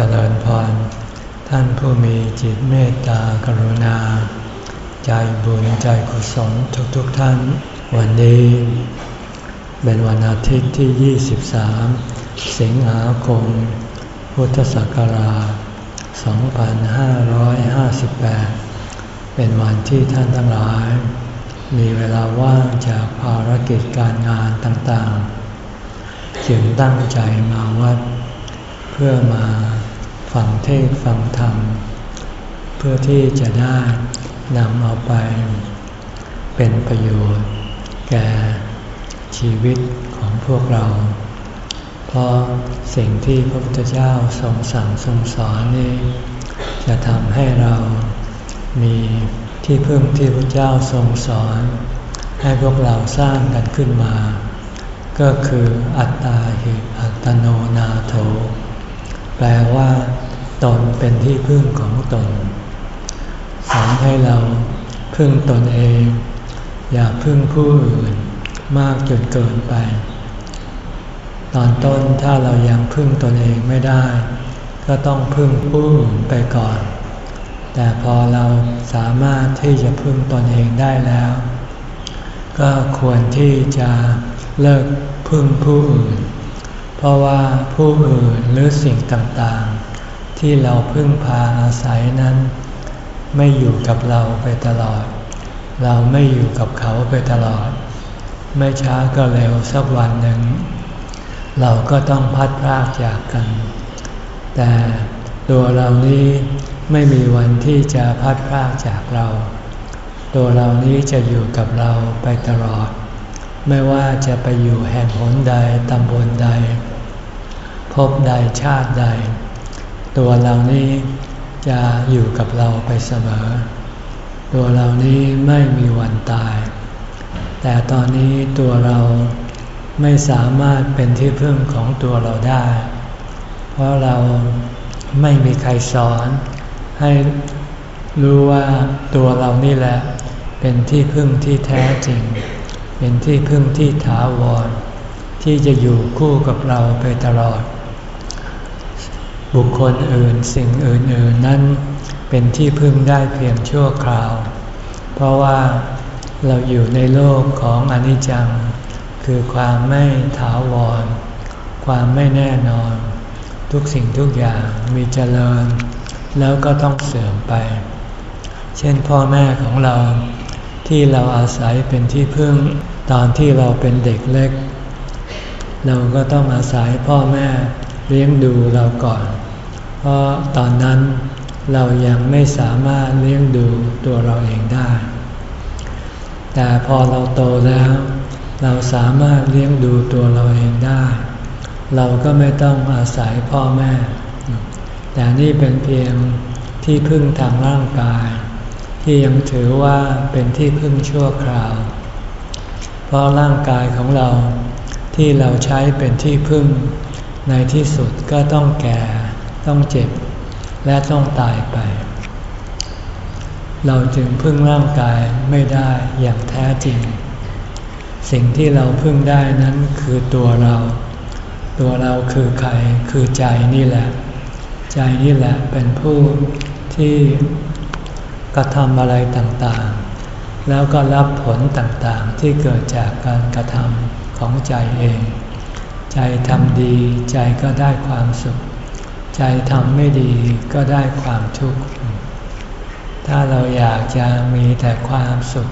เจริญพร ท่านผู้มีจิตเมตตากรุณา ใจบุญใจกุศลทุกๆทท่าน วันนี้ เป็นวันอาทิตย์ที่ 23 สิงหาคม พุทธศักราช 2558 เป็นวันที่ท่านทั้งหลาย มีเวลาว่างจากภารกิจการงานต่างๆ จึงตั้งใจมาวัดเพื่อมา ฟังเทศฟังธรรม เพื่อที่จะได้นำเอาไป เป็นประโยชน์ แก่ชีวิตของพวกเรา เพราะสิ่งที่พระพุทธเจ้าทรงสั่งทรงสอนนี้ จะทำให้เรามีที่พึ่งที่พระเจ้าทรงสอน ให้พวกเราสร้างกันขึ้นมา ก็คืออัตตาหิอัตโนนาโถ แปลว่าตนเป็นที่พึ่งของตน สอนให้เราพึ่งตนเอง อย่าพึ่งผู้อื่นมากจนเกินไป ตอนต้นถ้าเรายังพึ่งตนเองไม่ได้ ก็ต้องพึ่งผู้อื่นไปก่อน แต่พอเราสามารถที่จะพึ่งตนเองได้แล้ว ก็ควรที่จะเลิกพึ่งผู้อื่น เพราะว่าผู้อื่นหรือสิ่งต่างๆ ที่เราพึ่งพาอาศัยนั้น ไม่อยู่กับเราไปตลอด เราไม่อยู่กับเขาไปตลอด ไม่ช้าก็เร็วสักวันหนึ่ง เราก็ต้องพัดพรากจากกัน แต่ตัวเรานี้ไม่มีวันที่จะพัดพรากจากเรา ตัวเรานี้จะอยู่กับเราไปตลอด ไม่ว่าจะไปอยู่แห่งหนใดตำบลใด พบใดชาติใด ตัวเรานี้จะอยู่กับเราไปเสมอ ตัวเรานี้ไม่มีวันตาย แต่ตอนนี้ตัวเราไม่สามารถเป็นที่พึ่งของตัวเราได้ เพราะเราไม่มีใครสอนให้รู้ว่าตัวเรานี่แหละ เป็นที่พึ่งที่แท้จริง เป็นที่พึ่งที่ถาวร ที่จะอยู่คู่กับเราไปตลอด บุคคลอื่นสิ่งอื่นๆนั้น เป็นที่พึ่งได้เพียงชั่วคราว เพราะว่าเราอยู่ในโลกของอนิจจัง คือความไม่ถาวร ความไม่แน่นอน ทุกสิ่งทุกอย่างมีเจริญ แล้วก็ต้องเสื่อมไป เช่นพ่อแม่ของเราที่เราอาศัยเป็นที่พึ่ง ตอนที่เราเป็นเด็กเล็ก เราก็ต้องอาศัยพ่อแม่เลี้ยงดูเราก่อน เพราะตอนนั้นเรายังไม่สามารถเลี้ยงดูตัวเราเองได้ แต่พอเราโตแล้ว เราสามารถเลี้ยงดูตัวเราเองได้ เราก็ไม่ต้องอาศัยพ่อแม่ แต่นี่เป็นเพียงที่พึ่งทางร่างกาย ที่ยังถือว่าเป็นที่พึ่งชั่วคราว เพราะร่างกายของเราที่เราใช้เป็นที่พึ่ง ในที่สุดก็ต้องแก่ ต้องเจ็บ และต้องตายไป เราจึงพึ่งร่างกายไม่ได้อย่างแท้จริง สิ่งที่เราพึ่งได้นั้นคือตัวเรา ตัวเราคือใครคือใจนี่แหละ ใจนี่แหละเป็นผู้ที่กระทำอะไรต่างๆ แล้วก็รับผลต่างๆที่เกิดจากการกระทำของใจเอง ใจทำดีใจก็ได้ความสุข ใจทำไม่ดีก็ได้ความทุกข์ ถ้าเราอยากจะมีแต่ความสุข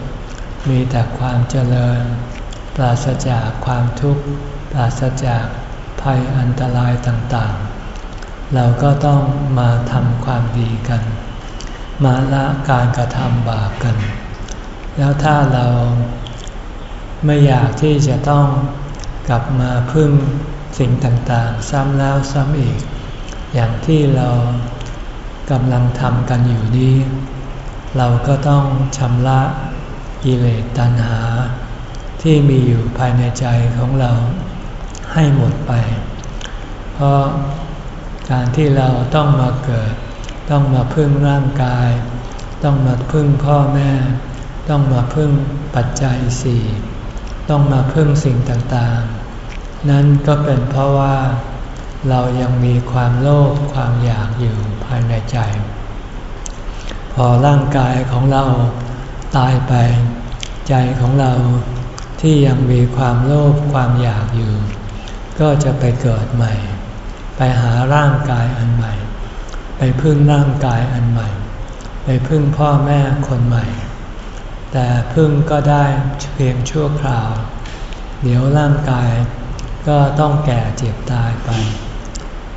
มีแต่ความเจริญ ปราศจากความทุกข์ ปราศจากภัยอันตรายต่างๆ เราก็ต้องมาทำความดีกัน มาละการกระทำบาปกัน แล้วถ้าเราไม่อยากที่จะต้องกลับมาพึ่งสิ่งต่างๆ ซ้ำแล้วซ้ำอีก อย่างที่เรากำลังทำกันอยู่นี้ เราก็ต้องชำระกิเลสตัณหา ที่มีอยู่ภายในใจของเราให้หมดไป เพราะการที่เราต้องมาเกิด ต้องมาพึ่งร่างกาย ต้องมาพึ่งพ่อแม่ ต้องมาพึ่งปัจจัยสี่ต้องมาพึ่งสิ่งต่างๆ นั่นก็เป็นเพราะว่า เรายังมีความโลภความอยากอยู่ภายในใจ พอร่างกายของเราตายไป ใจของเราที่ยังมีความโลภความอยากอยู่ ก็จะไปเกิดใหม่ ไปหาร่างกายอันใหม่ ไปพึ่งร่างกายอันใหม่ ไปพึ่งพ่อแม่คนใหม่ แต่พึ่งก็ได้เพียงชั่วคราว เดี๋ยวร่างกายก็ต้องแก่เจ็บตายไป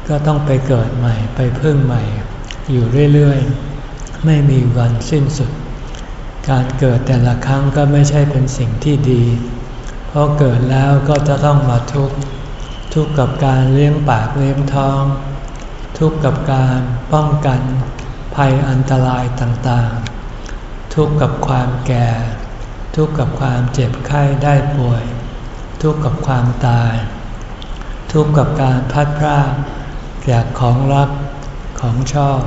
ก็ต้องไปเกิดใหม่ไปพึ่งใหม่ อยู่เรื่อยๆ ไม่มีวันสิ้นสุด การเกิดแต่ละครั้งก็ไม่ใช่เป็นสิ่งที่ดี เพราะเกิดแล้วก็จะต้องมาทุกข์ทุกข์กับการเลี้ยงปากเลี้ยงท้อง ทุกข์กับการป้องกันภัยอันตรายต่างๆ ทุกข์กับความแก่ ทุกข์กับความเจ็บไข้ได้ป่วย ทุกข์กับความตาย ทุกข์กับการพัดพรากจากของรักของชอบ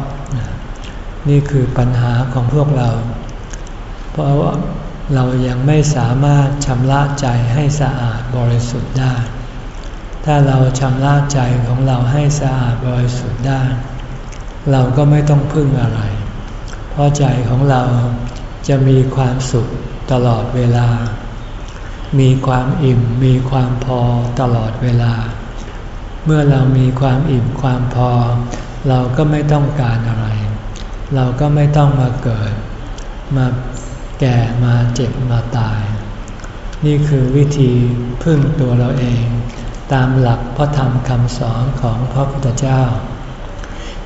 นี่คือปัญหาของพวกเรา เพราะว่าเรายังไม่สามารถชำระใจให้สะอาดบริสุทธิ์ได้ ถ้าเราชำระใจของเราให้สะอาดบริสุทธิ์ได้ เราก็ไม่ต้องพึ่งอะไร เพราะใจของเรา จะมีความสุขตลอดเวลา มีความอิ่มมีความพอตลอดเวลา เมื่อเรามีความอิ่มความพอ เราก็ไม่ต้องการอะไร เราก็ไม่ต้องมาเกิด มาแก่มาเจ็บมาตาย นี่คือวิธีพึ่งตัวเราเอง ตามหลักพระธรรมคำสอนของพระพุทธเจ้า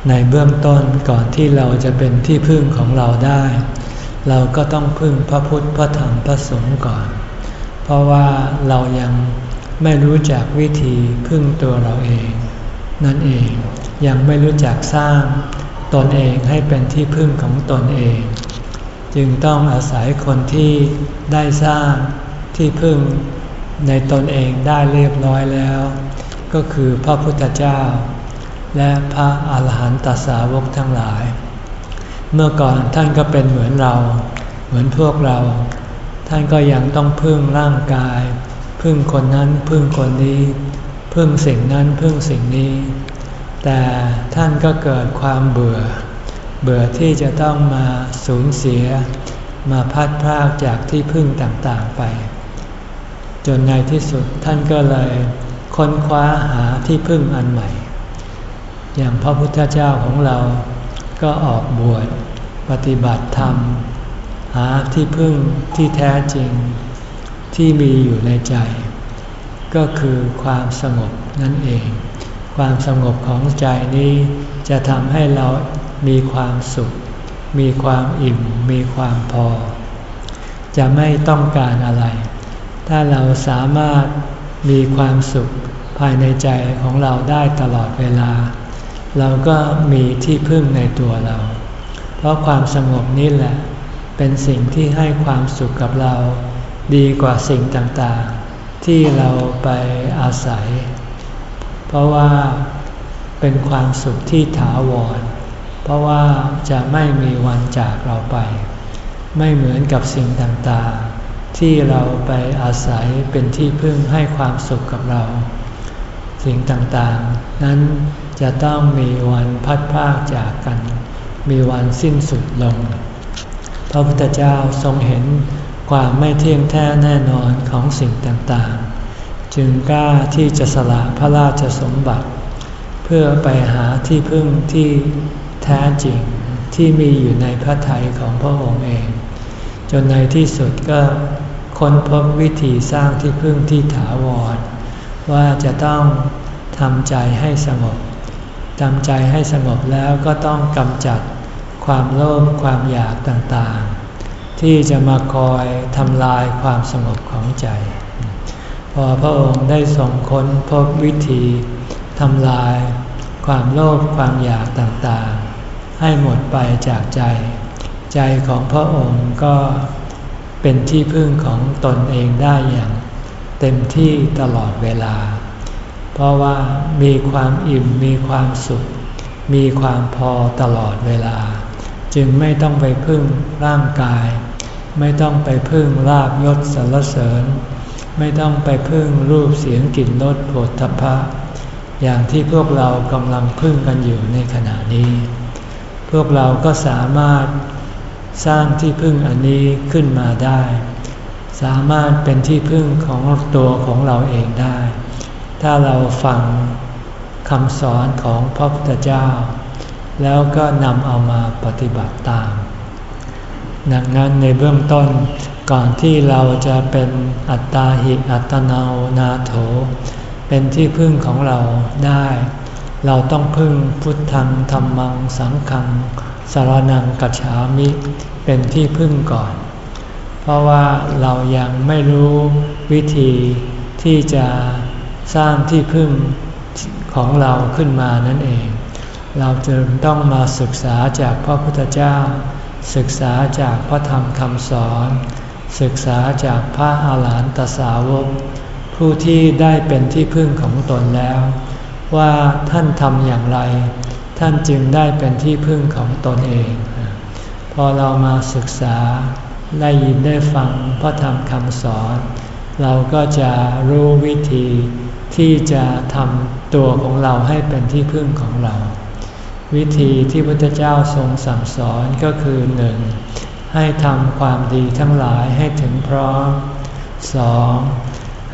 ในเบื้องต้นก่อนที่เราจะเป็นที่พึ่งของเราได้ เราก็ต้องพึ่งพระพุทธพระธรรมพระสงฆ์ก่อน เพราะว่าเรายังไม่รู้จักวิธีพึ่งตัวเราเอง นั่นเองยังไม่รู้จักสร้างตนเองให้เป็นที่พึ่งของตนเอง จึงต้องอาศัยคนที่ได้สร้างที่พึ่งในตนเองได้เรียบร้อยแล้ว ก็คือพระพุทธเจ้า และพระอาหารหันตสาวกทั้งหลาย เมื่อก่อนท่านก็เป็นเหมือนเรา เหมือนพวกเรา ท่านก็ยังต้องพึ่งร่างกาย พึ่งคนนั้นพึ่งคนนี้ พึ่งสิ่งนั้นพึ่งสิ่งนี้ แต่ท่านก็เกิดความเบื่อ เบื่อที่จะต้องมาสูญเสีย มาพัดพรากจากที่พึ่งต่างๆไป จนในที่สุดท่านก็เลยค้นคว้าหาที่พึ่งอันใหม่ อย่างพระพุทธเจ้าของเรา ก็ออกบวชปฏิบัติธรรม หาที่พึ่งที่แท้จริงที่มีอยู่ในใจ ก็คือความสงบนั่นเอง ความสงบของใจนี้จะทำให้เรามีความสุข มีความอิ่ม มีความพอ จะไม่ต้องการอะไร ถ้าเราสามารถมีความสุขภายในใจของเราได้ตลอดเวลา เราก็มีที่พึ่งในตัวเรา เพราะความสงบนี้แหละ เป็นสิ่งที่ให้ความสุขกับเรา ดีกว่าสิ่งต่างๆ ที่เราไปอาศัย เพราะว่าเป็นความสุขที่ถาวร เพราะว่าจะไม่มีวันจากเราไป ไม่เหมือนกับสิ่งต่างๆ ที่เราไปอาศัยเป็นที่พึ่งให้ความสุขกับเรา สิ่งต่างๆ นั้น จะต้องมีวันพัดพากจากกัน มีวันสิ้นสุดลง พระพุทธเจ้าทรงเห็นความไม่เที่ยงแท้แน่นอนของสิ่งต่างๆ จึงกล้าที่จะสละพระราชสมบัติ เพื่อไปหาที่พึ่งที่แท้จริงที่มีอยู่ในพระทัยของพระองค์เอง จนในที่สุดก็ค้นพบวิธีสร้างที่พึ่งที่ถาวร ว่าจะต้องทำใจให้สงบ ทำใจให้สงบแล้วก็ต้องกำจัดความโลภความอยากต่างๆ ที่จะมาคอยทำลายความสงบของใจ พอพระองค์ได้ส่งค้นพบวิธีทำลาย ความโลภความอยากต่างๆ ให้หมดไปจากใจ ใจของพระองค์ก็เป็นที่พึ่งของตนเองได้อย่าง เต็มที่ตลอดเวลา เพราะว่ามีความอิ่มมีความสุข มีความพอตลอดเวลา จึงไม่ต้องไปพึ่งร่างกาย ไม่ต้องไปพึ่งลาบยศสรรเสริญ ไม่ต้องไปพึ่งรูปเสียงกลิ่นรสโผฏฐพะ อย่างที่พวกเรากำลังพึ่งกันอยู่ในขณะนี้ พวกเราก็สามารถสร้างที่พึ่งอันนี้ขึ้นมาได้ สามารถเป็นที่พึ่งของตัวของเราเองได้ ถ้าเราฟังคำสอนของพระพุทธเจ้า แล้วก็นำเอามาปฏิบัติตาม ดังนั้นในเบื้องต้นก่อนที่เราจะเป็นอัตตาหิอัตโนนาโถ เป็นที่พึ่งของเราได้ เราต้องพึ่งพุทธังธรรมังสังฆังสารนังกัจฉามิเป็นที่พึ่งก่อน เพราะว่าเรายังไม่รู้วิธีที่จะ สร้างที่พึ่งของเราขึ้นมานั่นเอง เราจึงต้องมาศึกษาจากพระพุทธเจ้า ศึกษาจากพระธรรมคำสอน ศึกษาจากพระอาหารหันตสาวก ผู้ที่ได้เป็นที่พึ่งของตนแล้ว ว่าท่านทำอย่างไร ท่านจึงได้เป็นที่พึ่งของตนเอง พอเรามาศึกษาได้ยินได้ฟังพระธรรมคำสอน เราก็จะรู้วิธี ที่จะทำตัวของเราให้เป็นที่พึ่งของเรา วิธีที่พระเจ้าทรงสั่งสอนก็คือหนึ่งให้ทำความดีทั้งหลายให้ถึงพร้อมสอง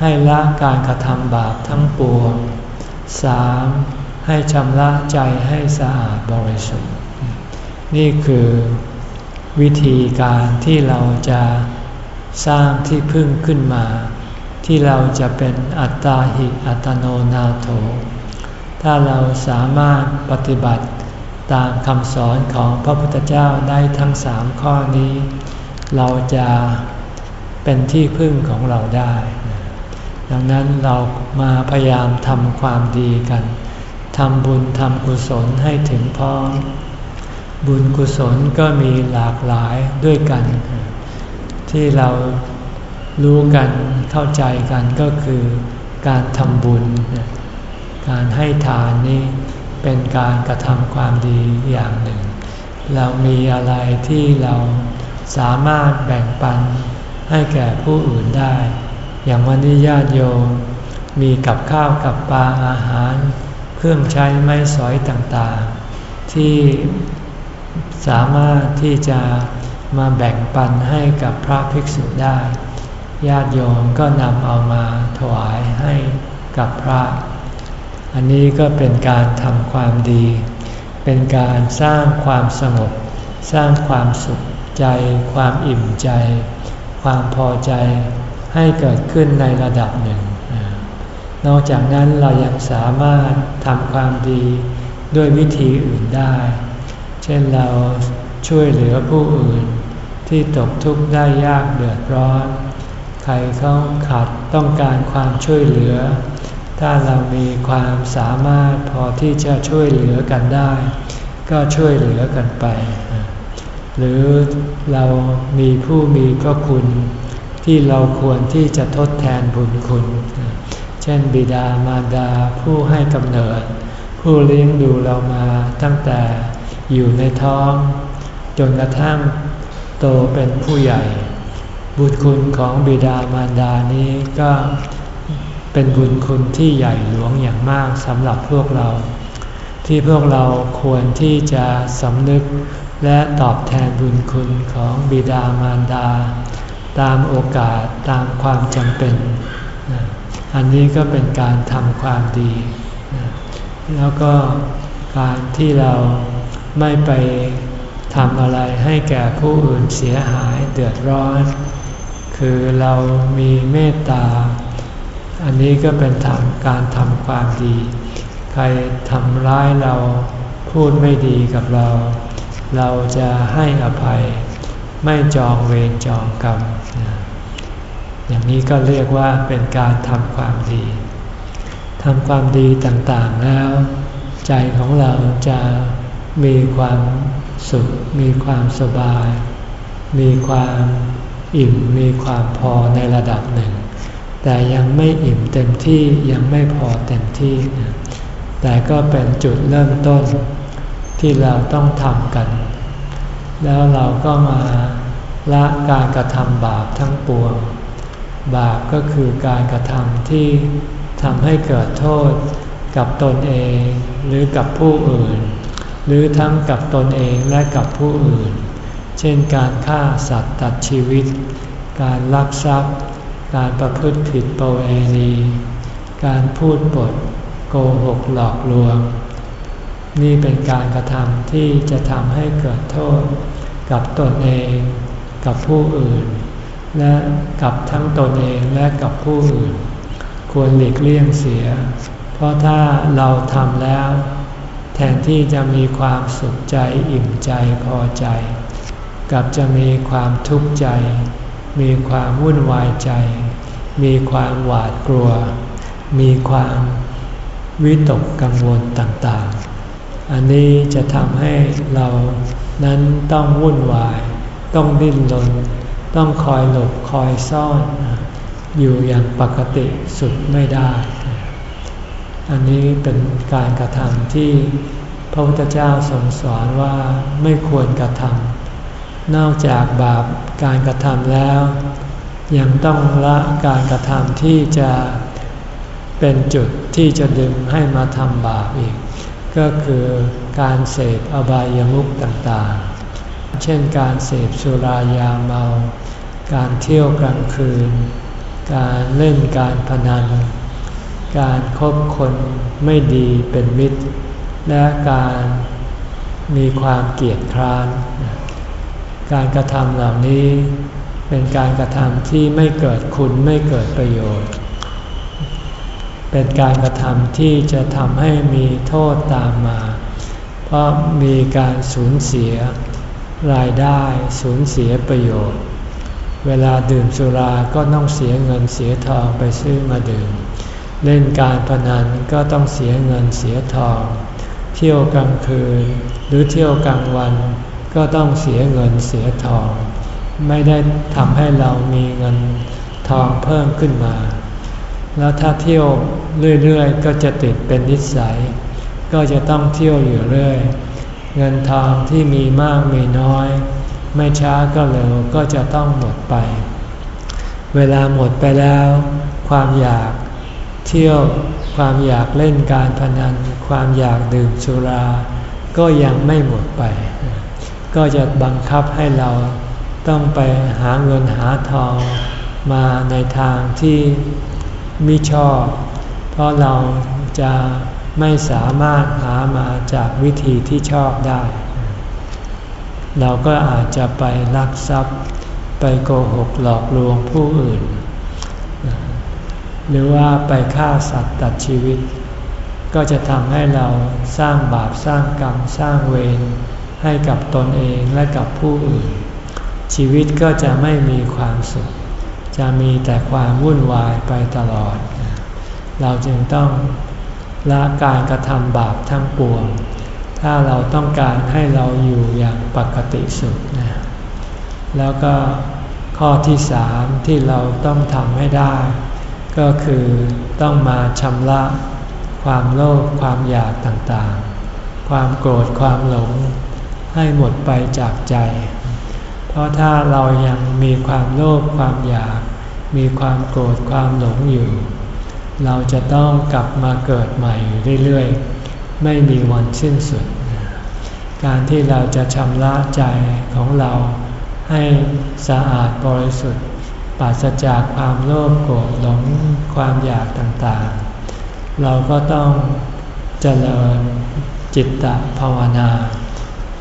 ให้ละการกระทำบาปทั้งปวงสามให้ชำระใจให้สะอาดบริสุทธิ์ นี่คือวิธีการที่เราจะสร้างที่พึ่งขึ้นมา ที่เราจะเป็นอัตตาหิอัตโนนาโถ ถ้าเราสามารถปฏิบัติตามคำสอนของพระพุทธเจ้าได้ทั้งสามข้อนี้ เราจะเป็นที่พึ่งของเราได้ ดังนั้นเรามาพยายามทำความดีกันทำบุญทำกุศลให้ถึงพร้อมบุญกุศลก็มีหลากหลายด้วยกัน ที่เรา รู้กันเข้าใจกันก็คือการทำบุญ การให้ทานนี่เป็นการกระทำความดีอย่างหนึ่ง เรามีอะไรที่เราสามารถแบ่งปันให้แก่ผู้อื่นได้ อย่างวันนี้ญาติโยมมีกับข้าวกับปลาอาหาร เครื่องใช้ไม้สอยต่างๆ ที่สามารถที่จะมาแบ่งปันให้กับพระภิกษุได้ ญาติโยมก็นำเอามาถวายให้กับพระ อันนี้ก็เป็นการทำความดี เป็นการสร้างความสงบ สร้างความสุขใจ ความอิ่มใจ ความพอใจให้เกิดขึ้นในระดับหนึ่ง นอกจากนั้นเรายังสามารถทำความดีด้วยวิธีอื่นได้ เช่นเราช่วยเหลือผู้อื่นที่ตกทุกข์ได้ยากเดือดร้อน ใครเขาขาดต้องการความช่วยเหลือ ถ้าเรามีความสามารถพอที่จะช่วยเหลือกันได้ ก็ช่วยเหลือกันไป หรือเรามีผู้มีพระคุณ ที่เราควรที่จะทดแทนบุญคุณ เช่นบิดามารดาผู้ให้กำเนิด ผู้เลี้ยงดูเรามาตั้งแต่อยู่ในท้อง จนกระทั่งโตเป็นผู้ใหญ่ บุญคุณของบิดามารดานี้ก็เป็นบุญคุณที่ใหญ่หลวงอย่างมากสำหรับพวกเรา ที่พวกเราควรที่จะสำนึกและตอบแทนบุญคุณของบิดามารดา ตามโอกาสตามความจำเป็น อันนี้ก็เป็นการทำความดี แล้วก็การที่เราไม่ไปทำอะไรให้แก่ผู้อื่นเสียหายเดือดร้อน คือเรามีเมตตา อันนี้ก็เป็นทางการทำความดี ใครทำร้ายเราพูดไม่ดีกับเรา เราจะให้อภัย ไม่จองเวรจองกรรม อย่างนี้ก็เรียกว่าเป็นการทำความดีทำความดีต่างๆแล้ว ใจของเราจะมีความสุข มีความสบาย มีความ อิ่มมีความพอในระดับหนึ่ง แต่ยังไม่อิ่มเต็มที่ยังไม่พอเต็มที่ แต่ก็เป็นจุดเริ่มต้นที่เราต้องทำกัน แล้วเราก็มาละการกระทำบาปทั้งปวง บาปก็คือการกระทำที่ทำให้เกิดโทษกับตนเองหรือกับผู้อื่น หรือทั้งกับตนเองและกับผู้อื่น เช่นการฆ่าสัตว์ตัดชีวิต การลักทรัพย์ การประพฤติผิดประเวณี การพูดปดโกหกหลอกลวง นี่เป็นการกระทำที่จะทำให้เกิดโทษ กับตนเอง กับผู้อื่น และกับทั้งตนเองและกับผู้อื่น ควรหลีกเลี่ยงเสีย เพราะถ้าเราทำแล้ว แทนที่จะมีความสุขใจอิ่มใจพอใจ กับจะมีความทุกข์ใจ มีความวุ่นวายใจ มีความหวาดกลัว มีความวิตกกังวลต่างๆ อันนี้จะทำให้เรานั้นต้องวุ่นวาย ต้องดิ้นรน ต้องคอยหลบคอยซ่อน อยู่อย่างปกติสุดไม่ได้ อันนี้เป็นการกระทำที่พระพุทธเจ้าทรงสอนว่าไม่ควรกระทำ นอกจากบาปการกระทำแล้ว ยังต้องละการกระทำที่จะเป็นจุดที่จะดึงให้มาทำบาปอีก ก็คือการเสพอบายามุขต่างๆ เช่นการเสพสุรายาเมา การเที่ยวกลางคืน การเล่นการพนัน การคบคนไม่ดีเป็นมิตร และการมีความเกียดคร้าน การกระทำเหล่านี้ เป็นการกระทำที่ไม่เกิดคุณไม่เกิดประโยชน์ เป็นการกระทำที่จะทำให้มีโทษตามมา เพราะมีการสูญเสียรายได้สูญเสียประโยชน์ เวลาดื่มสุราก็ต้องเสียเงินเสียทองไปซื้อมาดื่ม เล่นการพนันก็ต้องเสียเงินเสียทอง เที่ยวกลางคืนหรือเที่ยวกลางวัน ก็ต้องเสียเงินเสียทอง ไม่ได้ทำให้เรามีเงินทองเพิ่มขึ้นมา แล้วถ้าเที่ยวเรื่อยๆ ก็จะติดเป็นนิสัย ก็จะต้องเที่ยวอยู่เรื่อย เงินทองที่มีมากมีน้อย ไม่ช้าก็เร็วก็จะต้องหมดไป เวลาหมดไปแล้ว ความอยากเที่ยวความอยากเล่นการพนัน ความอยากดื่มสุรา ก็ยังไม่หมดไป ก็จะบังคับให้เราต้องไปหาเงินหาทองมาในทางที่มิชอบ เพราะเราจะไม่สามารถหามาจากวิธีที่ชอบได้ เราก็อาจจะไปลักทรัพย์ ไปโกหกหลอกลวงผู้อื่น หรือว่าไปฆ่าสัตว์ตัดชีวิต ก็จะทำให้เราสร้างบาปสร้างกรรมสร้างเวร ให้กับตนเองและกับผู้อื่น ชีวิตก็จะไม่มีความสุข จะมีแต่ความวุ่นวายไปตลอด เราจึงต้องละการกระทำบาปทั้งปวง ถ้าเราต้องการให้เราอยู่อย่างปกติสุขนะแล้วก็ข้อที่สามที่เราต้องทำให้ได้ ก็คือต้องมาชำระความโลภความอยากต่างๆ ความโกรธความหลง ให้หมดไปจากใจ เพราะถ้าเรายังมีความโลภความอยาก มีความโกรธความหลงอยู่ เราจะต้องกลับมาเกิดใหม่อยู่เรื่อยๆ ไม่มีวันสิ้นสุด การที่เราจะชำระใจของเราให้สะอาดบริสุทธิ์ปราศจากความโลภโกรธหลงความอยากต่างๆ เราก็ต้องเจริญจิตตภาวนา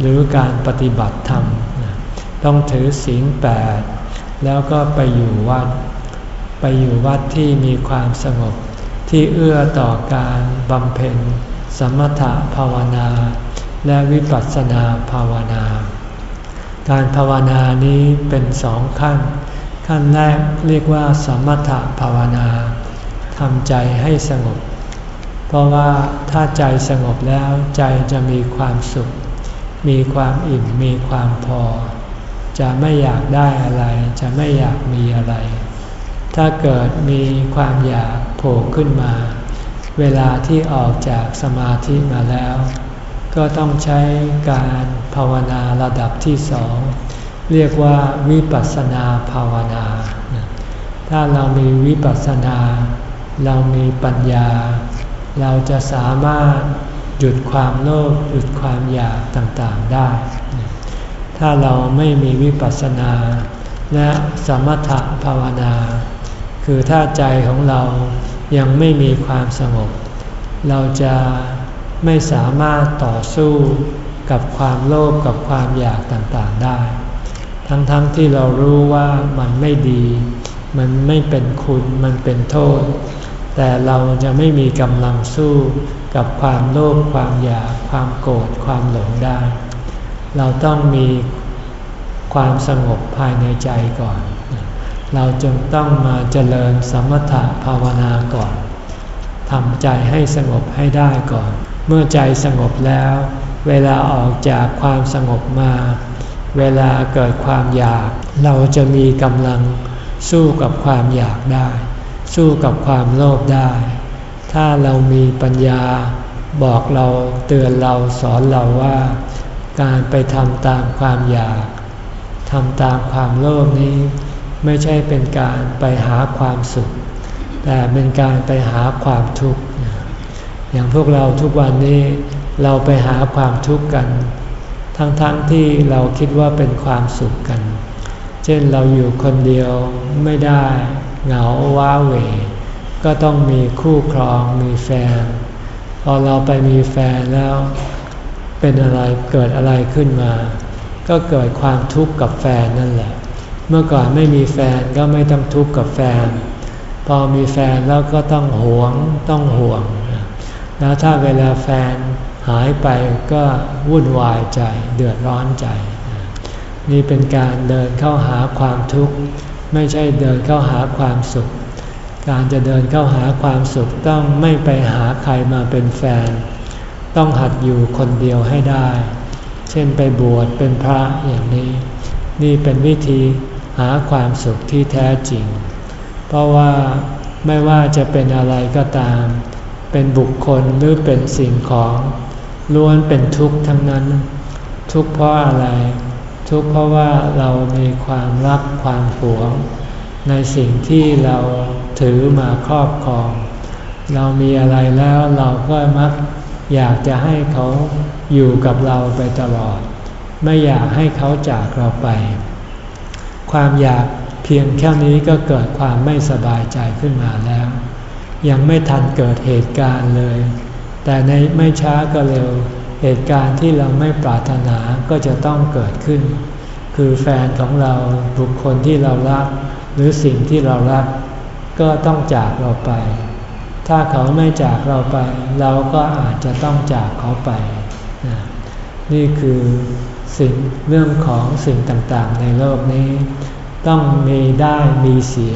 หรือการปฏิบัติธรรม ต้องถือศีลแปดแล้วก็ไปอยู่วัด ไปอยู่วัดที่มีความสงบที่เอื้อต่อการบำเพ็ญ สมถภาวนา และวิปัสสนาภาวนา การภาวนานี้เป็นสองขั้น ขั้นแรกเรียกว่าสมถภาวนาทำใจให้สงบ เพราะว่าถ้าใจสงบแล้วใจจะมีความสุข มีความอิ่มมีความพอ จะไม่อยากได้อะไร จะไม่อยากมีอะไร ถ้าเกิดมีความอยากโผล่ขึ้นมา เวลาที่ออกจากสมาธิมาแล้ว ก็ต้องใช้การภาวนาระดับที่สองเรียกว่าวิปัสสนาภาวนา ถ้าเรามีวิปัสสนา เรามีปัญญา เราจะสามารถ หยุดความโลภหยุดความอยากต่างๆได้ ถ้าเราไม่มีวิปัสสนา และสมถะภาวนา คือถ้าใจของเรายังไม่มีความสงบ เราจะไม่สามารถต่อสู้กับความโลภกับความอยากต่างๆได้ ทั้งๆทที่เรารู้ว่ามันไม่ดี มันไม่เป็นคุณ มันเป็นโทษ แต่เราจะไม่มีกำลังสู้กับความโลภความอยากความโกรธความหลงได้ เราต้องมีความสงบภายในใจก่อน เราจึงต้องมาเจริญสมถะภาวนาก่อนทำใจให้สงบให้ได้ก่อน เมื่อใจสงบแล้ว เวลาออกจากความสงบมา เวลาเกิดความอยาก เราจะมีกำลังสู้กับความอยากได้ สู้กับความโลภได้ ถ้าเรามีปัญญาบอกเราเตือนเราสอนเราว่า การไปทำตามความอยากทำตามความโลภนี้ ไม่ใช่เป็นการไปหาความสุข แต่เป็นการไปหาความทุกข์อย่างพวกเราทุกวันนี้เราไปหาความทุกข์กัน ทั้งๆทที่เราคิดว่าเป็นความสุขกัน เช่นเราอยู่คนเดียวไม่ได้ เหงาว้าเหวก็ต้องมีคู่ครองมีแฟน พอเราไปมีแฟนแล้ว เป็นอะไรเกิดอะไรขึ้นมา ก็เกิดความทุกข์กับแฟนนั่นแหละ เมื่อก่อนไม่มีแฟนก็ไม่ต้องทุกข์กับแฟน พอมีแฟนแล้วก็ต้องหวงต้องห่วง แล้วถ้าเวลาแฟนหายไปก็วุ่นวายใจเดือดร้อนใจ นี่เป็นการเดินเข้าหาความทุกข์ ไม่ใช่เดินเข้าหาความสุข การจะเดินเข้าหาความสุขต้องไม่ไปหาใครมาเป็นแฟน ต้องหัดอยู่คนเดียวให้ได้ เช่นไปบวชเป็นพระอย่างนี้ นี่เป็นวิธีหาความสุขที่แท้จริง เพราะว่าไม่ว่าจะเป็นอะไรก็ตาม เป็นบุคคลหรือเป็นสิ่งของล้วนเป็นทุกข์ทั้งนั้น ทุกข์เพราะอะไร ทุกข์เพราะว่าเรามีความรักความหวง ในสิ่งที่เราถือมาครอบครอง เรามีอะไรแล้วเราก็มักอยากจะให้เขาอยู่กับเราไปตลอด ไม่อยากให้เขาจากเราไป ความอยากเพียงแค่นี้ก็เกิดความไม่สบายใจขึ้นมาแล้ว ยังไม่ทันเกิดเหตุการณ์เลย แต่ในไม่ช้าก็เร็ว เหตุการณ์ที่เราไม่ปรารถนาก็จะต้องเกิดขึ้น คือแฟนของเราบุคคลที่เรารัก หรือสิ่งที่เรารัก ก็ต้องจากเราไป ถ้าเขาไม่จากเราไป เราก็อาจจะต้องจากเขาไป นี่คือสิ่งเรื่องของสิ่งต่างๆ ในโลกนี้ ต้องมีได้มีเสีย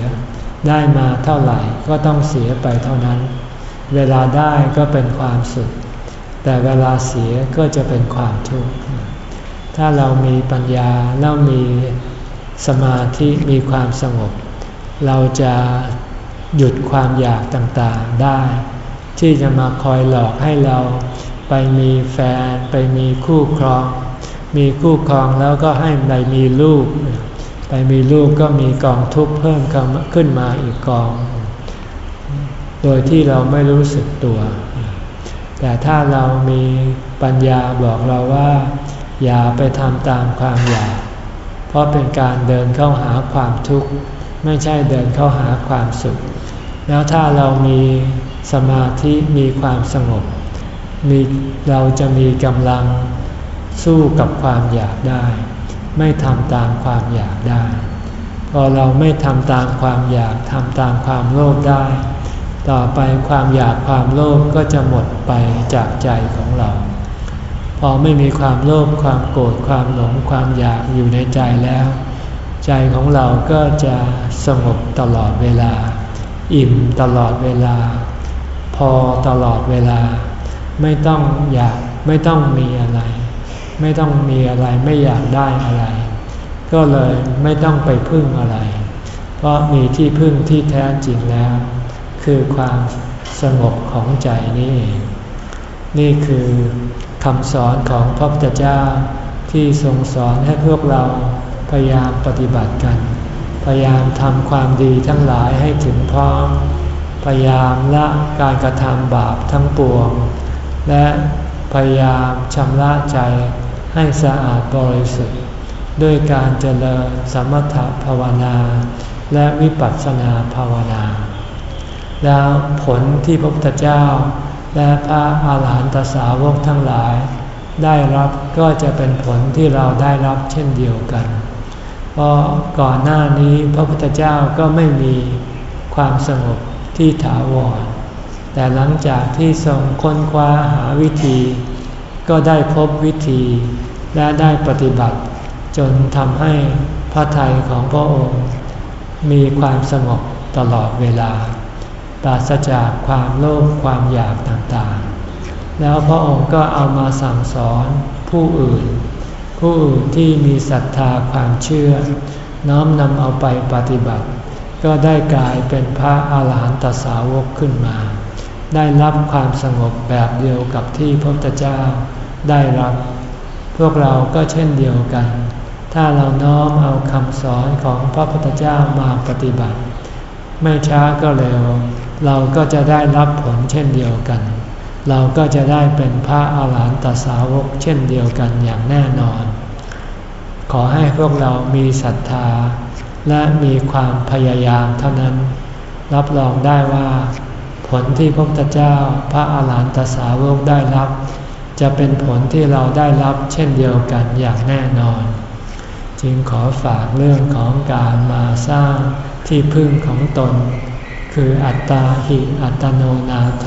ได้มาเท่าไหร่ก็ต้องเสียไปเท่านั้น เวลาได้ก็เป็นความสุข แต่เวลาเสียก็จะเป็นความทุกข์ ถ้าเรามีปัญญาเรามีสมาธิมีความสงบ เราจะหยุดความอยากต่างๆได้ ที่จะมาคอยหลอกให้เราไปมีแฟน ไปมีคู่ครอง มีคู่ครองแล้วก็ให้ไปมีลูก ไปมีลูกก็มีกองทุกข์เพิ่มขึ้นมาอีกกอง โดยที่เราไม่รู้สึกตัว แต่ถ้าเรามีปัญญาบอกเราว่า อย่าไปทำตามความอยาก เพราะเป็นการเดินเข้าหาความทุกข์ ไม่ใช่เดินเข้าหาความสุข แล้วถ้าเรามีสมาธิมีความสงบ มีเราจะมีกำลังสู้กับความอยากได้ ไม่ทำตามความอยากได้ พอเราไม่ทำตามความอยากทำตามความโลภได้ ต่อไปความอยากความโลภก็จะหมดไปจากใจของเรา พอไม่มีความโลภความโกรธความหลงความอยากอยู่ในใจแล้ว ใจของเราก็จะสงบตลอดเวลา อิ่มตลอดเวลา พอตลอดเวลา ไม่ต้องอยากไม่ต้องมีอะไร ไม่ต้องมีอะไรไม่อยากได้อะไร ก็เลยไม่ต้องไปพึ่งอะไร เพราะมีที่พึ่งที่แท้จริงแล้ว คือความสงบของใจนี่นี่คือคำสอนของพระพุทธเจ้าที่ทรงสอนให้พวกเราพยายามปฏิบัติกัน พยายามทำความดีทั้งหลายให้ถึงพร้อมพพยายามละการกระทำบาปทั้งปวง และพยายามชำระใจให้สะอาดบริสุทธิ์ ด้วยการเจริญสมถภาวนา และวิปัสสนาภาวนา แล้วผลที่พระพุทธเจ้า และพระอาหารหันตสาวกทั้งหลาย ได้รับก็จะเป็นผลที่เราได้รับเช่นเดียวกัน เพราะก่อนหน้านี้พระพุทธเจ้าก็ไม่มีความสงบที่ถาวร แต่หลังจากที่ทรงค้นคว้าหาวิธี ก็ได้พบวิธี และได้ปฏิบัติ จนทำให้พระทัยของพระองค์ มีความสงบตลอดเวลา ปราศจากความโลภความอยากต่างๆ แล้วพระองค์ก็เอามาสั่งสอนผู้อื่น ผู้อื่นที่มีศรัทธาความเชื่อ น้อมนำเอาไปปฏิบัติ ก็ได้กลายเป็นพระอาหารหันตสาวกขึ้นมา ได้รับความสงบแบบเดียวกับที่พระพุทธเจ้าได้รับ พวกเราก็เช่นเดียวกัน ถ้าเราน้อมเอาคำสอนของพระพุทธเจ้ามาปฏิบัติ ไม่ช้าก็เร็ว เราก็จะได้รับผลเช่นเดียวกัน เราก็จะได้เป็นพระอาหารหันตสาวกเช่นเดียวกันอย่างแน่นอน ขอให้พวกเรามีศรัทธา และมีความพยายามเท่านั้น รับรองได้ว่า ผลที่พระพุทธเจ้าพระอาหารหันตสาวกได้รับ จะเป็นผลที่เราได้รับเช่นเดียวกันอย่างแน่นอน จึงขอฝากเรื่องของการมาสร้างที่พึ่งของตน คืออัตตาหิอัตโนนาโถ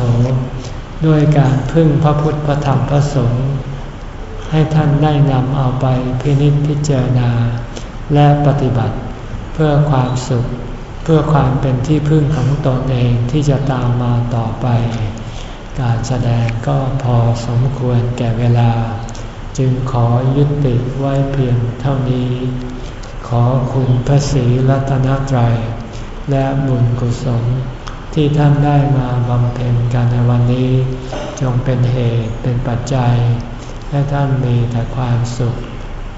ด้วยการพึ่งพระพุทธพระธรรมพระสงฆ์ให้ท่านได้นำเอาไปพินิจพิจารณา และปฏิบัติเพื่อความสุข เพื่อความเป็นที่พึ่งของตนเองที่จะตามมาต่อไป การแสดงก็พอสมควรแก่เวลา จึงขอยุติไว้เพียงเท่านี้ ขอคุณพระศรีรัตนตรัย และบุญกุศลที่ท่านได้มาบำเพ็ญกันในวันนี้ จงเป็นเหตุเป็นปัจจัยให้ท่านมีแต่ความสุข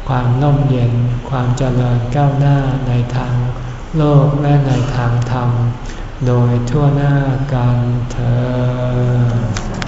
ความน่มเย็นความเจริญก้าวหน้าในทางโลกและในทางธรรม โดยทั่วหน้ากันเธอ